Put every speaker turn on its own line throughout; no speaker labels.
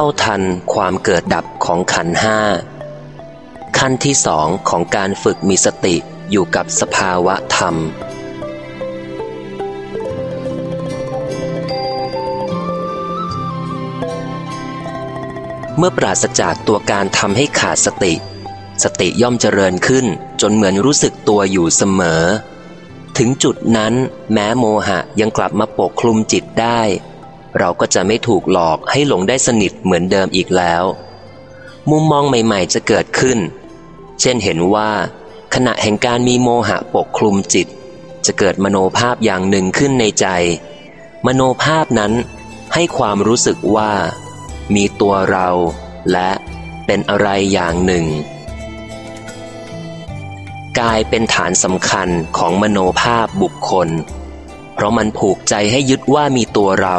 ท่าทันความเกิดดับของขันห้า ขั้นที่สองของการฝึกมีสติอยู่กับสภาวะธรรม เมื่อปราศจากตัวการทำให้ขาดสติ สติย่อมเจริญขึ้นจนเหมือนรู้สึกตัวอยู่เสมอ ถึงจุดนั้นแม้โมหะยังกลับมาปกคลุมจิตได้ เราก็จะไม่ถูกหลอกให้หลงได้สนิทเหมือนเดิมอีกแล้ว มุมมองใหม่ๆจะเกิดขึ้น เช่นเห็นว่า ขณะแห่งการมีโมหะปกคลุมจิต จะเกิดมโนภาพอย่างหนึ่งขึ้นในใจ มโนภาพนั้นให้ความรู้สึกว่า มีตัวเราและเป็นอะไรอย่างหนึ่ง กายเป็นฐานสำคัญของมโนภาพบุคคล เพราะมันผูกใจให้ยึดว่ามีตัวเรา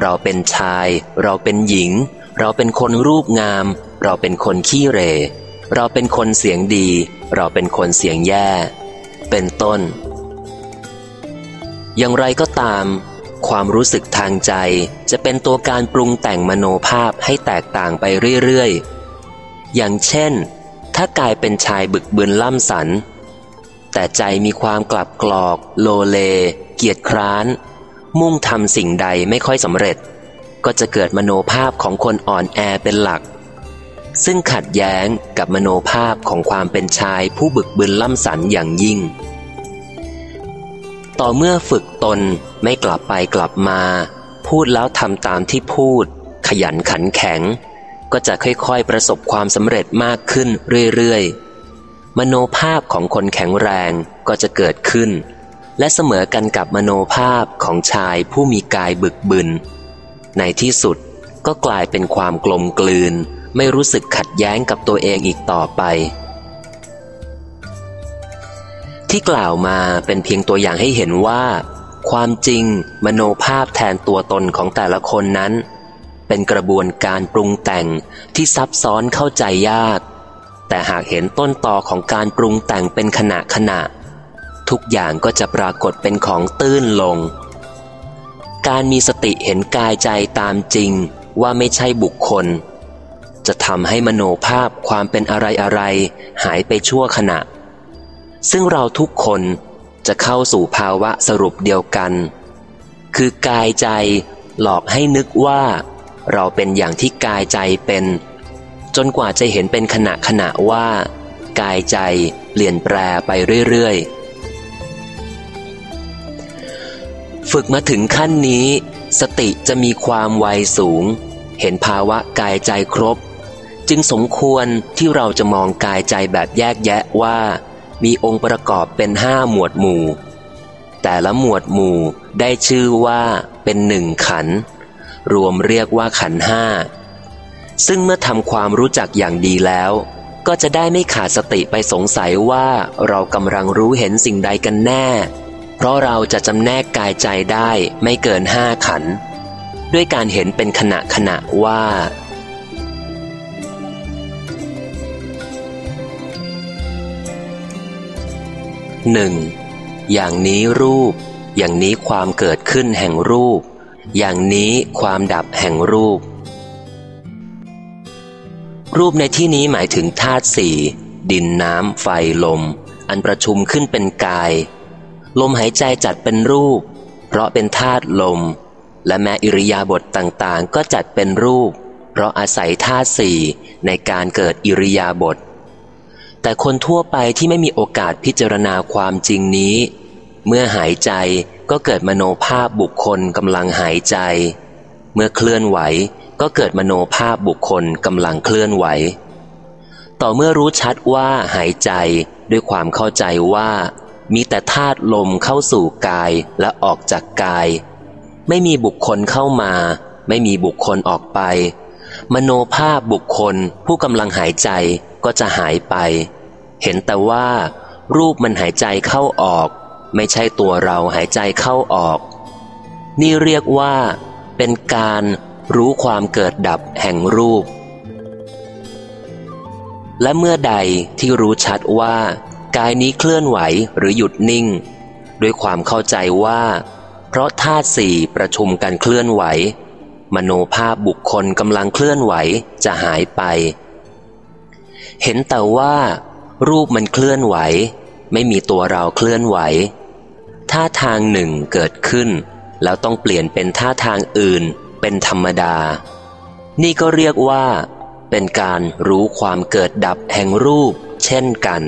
เราเป็นชาย เราเป็นหญิง เราเป็นคนรูปงาม เราเป็นคนขี้เร เราเป็นคนเสียงดี เราเป็นคนเสียงแย่ เป็นต้น อย่างไรก็ตาม ความรู้สึกทางใจจะเป็นตัวการปรุงแต่งมโนภาพให้แตกต่างไปเรื่อยๆ อย่างเช่น ถ้ากายเป็นชายบึกบึนล่ำสัน แต่ใจมีความกลับกรอก โลเล เกียจคร้าน มุ่งทำสิ่งใดไม่ค่อยสำเร็จ ก็จะเกิดมโนภาพของคนอ่อนแอเป็นหลัก ซึ่งขัดแย้งกับมโนภาพของความเป็นชายผู้บึกบึนล่ำสันอย่างยิ่ง ต่อเมื่อฝึกตนไม่กลับไปกลับมา พูดแล้วทำตามที่พูด ขยันขันแข็ง ก็จะค่อยๆประสบความสำเร็จมากขึ้นเรื่อยๆ มโนภาพของคนแข็งแรงก็จะเกิดขึ้น และเสมอกันกับมโนภาพของชายผู้มีกายบึกบึน ในที่สุดก็กลายเป็นความกลมกลืน ไม่รู้สึกขัดแย้งกับตัวเองอีกต่อไป ที่กล่าวมาเป็นเพียงตัวอย่างให้เห็นว่า ความจริง มโนภาพแทนตัวตนของแต่ละคนนั้น เป็นกระบวนการปรุงแต่งที่ซับซ้อนเข้าใจยาก แต่หากเห็นต้นตอของการปรุงแต่งเป็นขณะขณะ ทุกอย่างก็จะปรากฏเป็นของตื้นลง การมีสติเห็นกายใจตามจริงว่าไม่ใช่บุคคล จะทำให้มโนภาพความเป็นอะไรอะไรหายไปชั่วขณะ ซึ่งเราทุกคนจะเข้าสู่ภาวะสรุปเดียวกัน คือกายใจหลอกให้นึกว่า เราเป็นอย่างที่กายใจเป็น จนกว่าจะเห็นเป็นขณะขณะว่า กายใจเปลี่ยนแปลไปเรื่อยๆ ฝึกมาถึงขั้นนี้ สติจะมีความไวสูง เห็นภาวะกายใจครบ จึงสมควรที่เราจะมองกายใจแบบแยกแยะว่า มีองค์ประกอบเป็นห้าหมวดหมู่ แต่ละหมวดหมู่ได้ชื่อว่าเป็นหนึ่งขัน รวมเรียกว่าขันห้า ซึ่งเมื่อทำความรู้จักอย่างดีแล้ว ก็จะได้ไม่ขาดสติไปสงสัยว่าเรากำลังรู้เห็นสิ่งใดกันแน่ เพราะเราจะจำแนกกายใจได้ไม่เกินห้าขัน ด้วยการเห็นเป็นขณะขณะว่า หนึ่งอย่างนี้รูป อย่างนี้ความเกิดขึ้นแห่งรูป อย่างนี้ความดับแห่งรูป รูปในที่นี้หมายถึงธาตุสี่ดินน้ำไฟลม อันประชุมขึ้นเป็นกาย ลมหายใจจัดเป็นรูป เพราะเป็นธาตุลม และแม้อิริยาบถต่างๆ ก็จัดเป็นรูป เพราะอาศัยธาตุสี่ในการเกิดอิริยาบถแต่คนทั่วไปที่ไม่มีโอกาสพิจารณาความจริงนี้ เมื่อหายใจก็เกิดมโนภาพบุคคลกำลังหายใจ เมื่อเคลื่อนไหวก็เกิดมโนภาพบุคคลกำลังเคลื่อนไหว ต่อเมื่อรู้ชัดว่าหายใจด้วยความเข้าใจว่า มีแต่ธาตุลมเข้าสู่กายและออกจากกาย ไม่มีบุคคลเข้ามา ไม่มีบุคคลออกไป มโนภาพบุคคลผู้กำลังหายใจก็จะหายไป เห็นแต่ว่า รูปมันหายใจเข้าออก ไม่ใช่ตัวเราหายใจเข้าออก นี่เรียกว่า เป็นการรู้ความเกิดดับแห่งรูป และเมื่อใดที่รู้ชัดว่า กายนี้เคลื่อนไหวหรือหยุดนิ่ง ด้วยความเข้าใจว่า เพราะธาตุสี่ประชุมกันเคลื่อนไหว มโนภาพบุคคลกำลังเคลื่อนไหวจะหายไป เห็นแต่ว่า รูปมันเคลื่อนไหว ไม่มีตัวเราเคลื่อนไหวท่าทางหนึ่งเกิดขึ้น แล้วต้องเปลี่ยนเป็นท่าทางอื่นเป็นธรรมดา นี่ก็เรียกว่า เป็นการรู้ความเกิดดับแห่งรูป เช่นกัน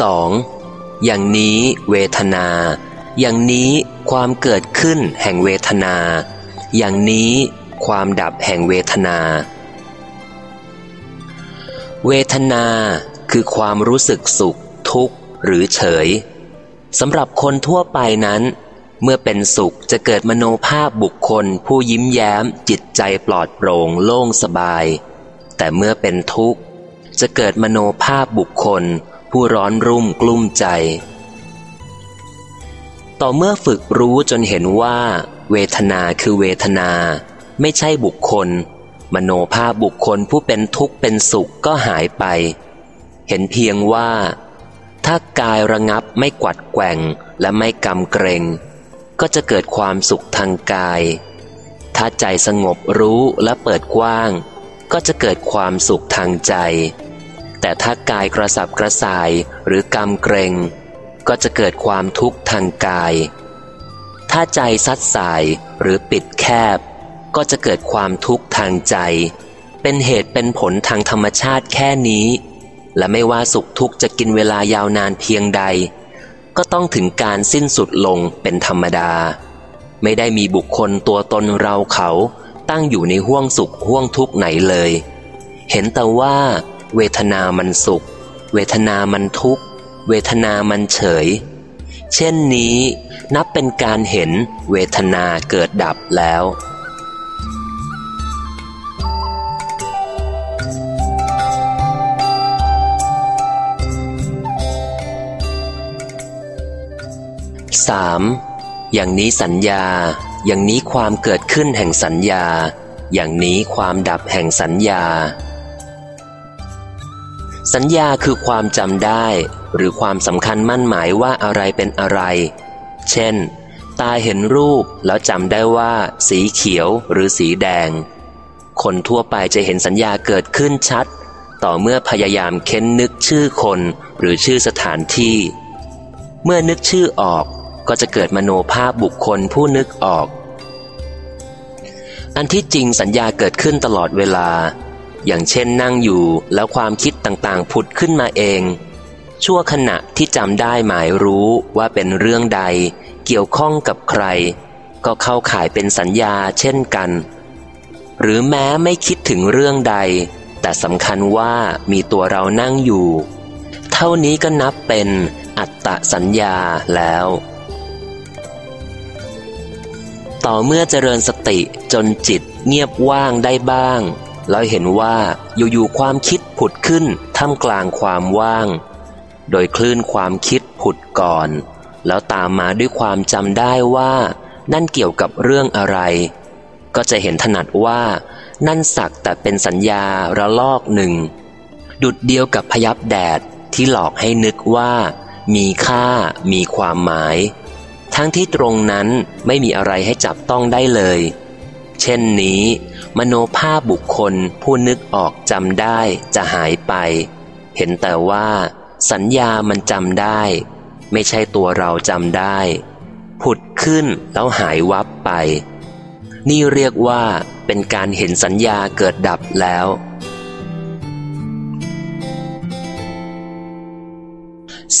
สองอย่างนี้เวทนา อย่างนี้ความเกิดขึ้นแห่งเวทนา อย่างนี้ความดับแห่งเวทนา เวทนาคือความรู้สึกสุข ทุกข์ หรือเฉยสำหรับคนทั่วไปนั้น เมื่อเป็นสุขจะเกิดมโนภาพบุคคล ผู้ยิ้มแย้ม จิตใจปลอดโปร่งโล่งสบาย แต่เมื่อเป็นทุกข์ จะเกิดมโนภาพบุคคล ผู้ร้อนรุ่มกลุ้มใจ ต่อเมื่อฝึกรู้จนเห็นว่า เวทนาคือเวทนา ไม่ใช่บุคคล มโนภาพบุคคลผู้เป็นทุกข์เป็นสุขก็หายไป เห็นเพียงว่า ถ้ากายระงับไม่กวัดแกว่งและไม่กำเกรง ก็จะเกิดความสุขทางกาย ถ้าใจสงบรู้และเปิดกว้าง ก็จะเกิดความสุขทางใจ แต่ถ้ากายกระสับกระส่ายหรือกำเกรง ก็จะเกิดความทุกข์ทางกาย ถ้าใจซัดสายหรือปิดแคบ ก็จะเกิดความทุกข์ทางใจ เป็นเหตุเป็นผลทางธรรมชาติแค่นี้ และไม่ว่าสุขทุกข์จะกินเวลายาวนานเพียงใด ก็ต้องถึงการสิ้นสุดลงเป็นธรรมดา ไม่ได้มีบุคคลตัวตนเราเขาตั้งอยู่ในห้วงสุขห้วงทุกข์ไหนเลย เห็นแต่ว่า เวทนามันสุข เวทนามันทุกข์ เวทนามันเฉย เช่นนี้นับเป็นการเห็นเวทนาเกิดดับแล้วสามอย่างนี้สัญญา อย่างนี้ความเกิดขึ้นแห่งสัญญา อย่างนี้ความดับแห่งสัญญา สัญญาคือความจำได้ หรือความสำคัญมั่นหมายว่าอะไรเป็นอะไร เช่น ตาเห็นรูปแล้วจำได้ว่า สีเขียวหรือสีแดง คนทั่วไปจะเห็นสัญญาเกิดขึ้นชัด ต่อเมื่อพยายามเค้นนึกชื่อคนหรือชื่อสถานที่ เมื่อนึกชื่อออกก็จะเกิดมโนภาพบุคคลผู้นึกออก อันที่จริงสัญญาเกิดขึ้นตลอดเวลา อย่างเช่นนั่งอยู่แล้วความคิดต่างๆ ผุดขึ้นมาเอง ชั่วขณะที่จำได้หมายรู้ว่าเป็นเรื่องใด เกี่ยวข้องกับใคร ก็เข้าข่ายเป็นสัญญาเช่นกัน หรือแม้ไม่คิดถึงเรื่องใด แต่สำคัญว่ามีตัวเรานั่งอยู่ เท่านี้ก็นับเป็นอัตตสัญญาแล้ว ต่อเมื่อเจริญสติจนจิตเงียบว่างได้บ้าง แล้วเห็นว่าอยู่ๆความคิดผุดขึ้นท่ามกลางความว่าง โดยคลื่นความคิดผุดก่อน แล้วตามมาด้วยความจำได้ว่า นั่นเกี่ยวกับเรื่องอะไร ก็จะเห็นถนัดว่า นั่นสักแต่เป็นสัญญาระลอกหนึ่ง ดุดเดียวกับพยับแดดที่หลอกให้นึกว่า มีค่ามีความหมาย ทั้งที่ตรงนั้นไม่มีอะไรให้จับต้องได้เลย เช่นนี้ มโนภาพบุคคลผู้นึกออกจำได้จะหายไป เห็นแต่ว่า สัญญามันจำได้ ไม่ใช่ตัวเราจำได้ ผุดขึ้นแล้วหายวับไป นี่เรียกว่าเป็นการเห็นสัญญาเกิดดับแล้ว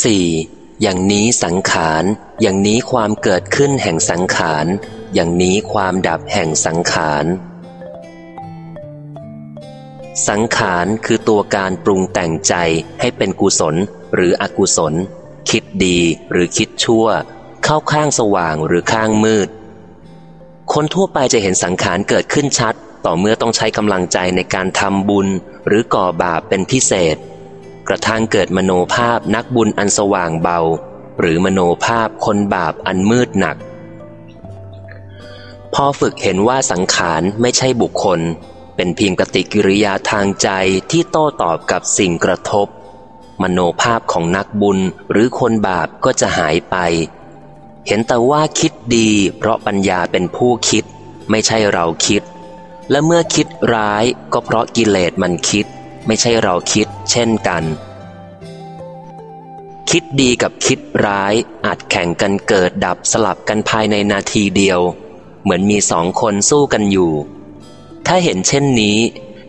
4. อย่างนี้สังขาร อย่างนี้ความเกิดขึ้นแห่งสังขาร อย่างนี้ความดับแห่งสังขาร สังขารคือตัวการปรุงแต่งใจให้เป็นกุศลหรืออกุศล คิดดีหรือคิดชั่ว เข้าข้างสว่างหรือข้างมืด คนทั่วไปจะเห็นสังขารเกิดขึ้นชัด ต่อเมื่อต้องใช้กำลังใจในการทำบุญ หรือก่อบาปเป็นพิเศษ กระทั่งเกิดมโนภาพนักบุญอันสว่างเบา หรือมโนภาพคนบาปอันมืดหนัก พอฝึกเห็นว่าสังขารไม่ใช่บุคคล เป็นเพียงปฏิกิริยาทางใจที่โต้ตอบกับสิ่งกระทบ มโนภาพของนักบุญหรือคนบาปก็จะหายไป เห็นแต่ว่าคิดดี เพราะปัญญาเป็นผู้คิด ไม่ใช่เราคิด และเมื่อคิดร้ายก็เพราะกิเลสมันคิด ไม่ใช่เราคิด เช่นกันคิดดีกับคิดร้ายอาจแข่งกันเกิดดับสลับกันภายในนาทีเดียว เหมือนมีสองคนสู้กันอยู่ ถ้าเห็นเช่นนี้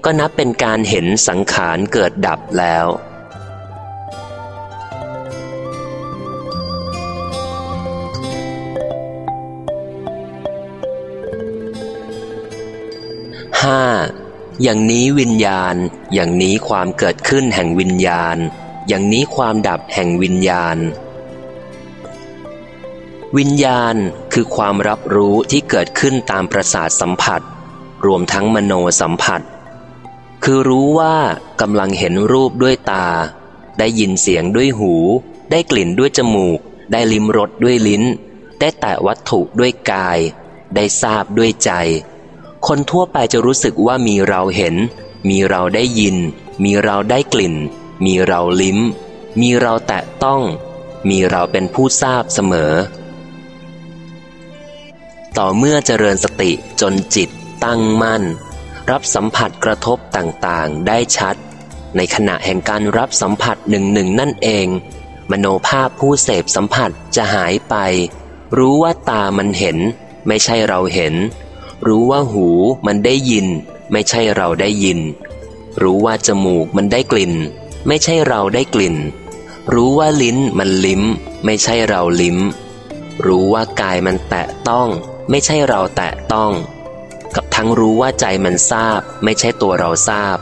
ก็นับเป็นการเห็นสังขารเกิดดับแล้วห้าอย่างนี้วิญญาณ อย่างนี้ความเกิดขึ้นแห่งวิญญาณ อย่างนี้ความดับแห่งวิญญาณ วิญญาณ คือความรับรู้ที่เกิดขึ้นตามประสาทสัมผัส รวมทั้งมโนสัมผัส คือรู้ว่ากำลังเห็นรูปด้วยตา ได้ยินเสียงด้วยหู ได้กลิ่นด้วยจมูก ได้ลิ้มรสด้วยลิ้น ได้แตะวัตถุด้วยกาย ได้ทราบด้วยใจ คนทั่วไปจะรู้สึกว่ามีเราเห็น มีเราได้ยิน มีเราได้กลิ่น มีเราลิ้ม มีเราแตะต้อง มีเราเป็นผู้ทราบเสมอ ต่อเมื่อเจริญสติจนจิตตั้งมั่น รับสัมผัสกระทบต่างๆ ได้ชัด ในขณะแห่งการรับสัมผัสหนึ่งหนึ่งนั่นเอง มโนภาพผู้เสพสัมผัสจะหายไป รู้ว่าตามันเห็น ไม่ใช่เราเห็น รู้ว่าหูมันได้ยิน ไม่ใช่เราได้ยิน รู้ว่าจมูกมันได้กลิ่น ไม่ใช่เราได้กลิ่น รู้ว่าลิ้นมันลิ้ม ไม่ใช่เราลิ้มรู้ว่ากายมันแตะต้อง ไม่ใช่เราแตะต้อง กับทั้งรู้ว่าใจมันทราบ ไม่ใช่ตัวเราทราบ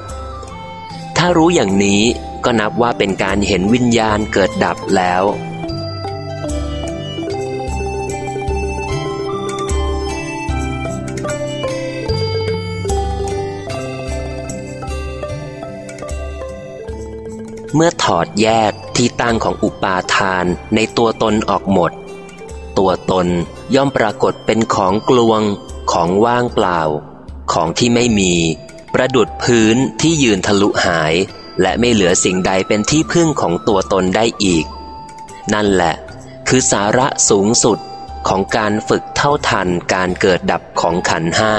ถ้ารู้อย่างนี้ก็นับว่าเป็นการเห็นวิญญาณเกิดดับแล้วเมื่อถอดแยกที่ตั้งของอุปาทานในตัวตนออกหมด ตัวตนย่อมปรากฏเป็นของกลวง ของว่างเปล่า ของที่ไม่มี ประดุดพื้นที่ยืนทะลุหาย และไม่เหลือสิ่งใดเป็นที่พึ่งของตัวตนได้อีก นั่นแหละ คือสาระสูงสุดของการฝึกเท่าทันการเกิดดับของขันห้า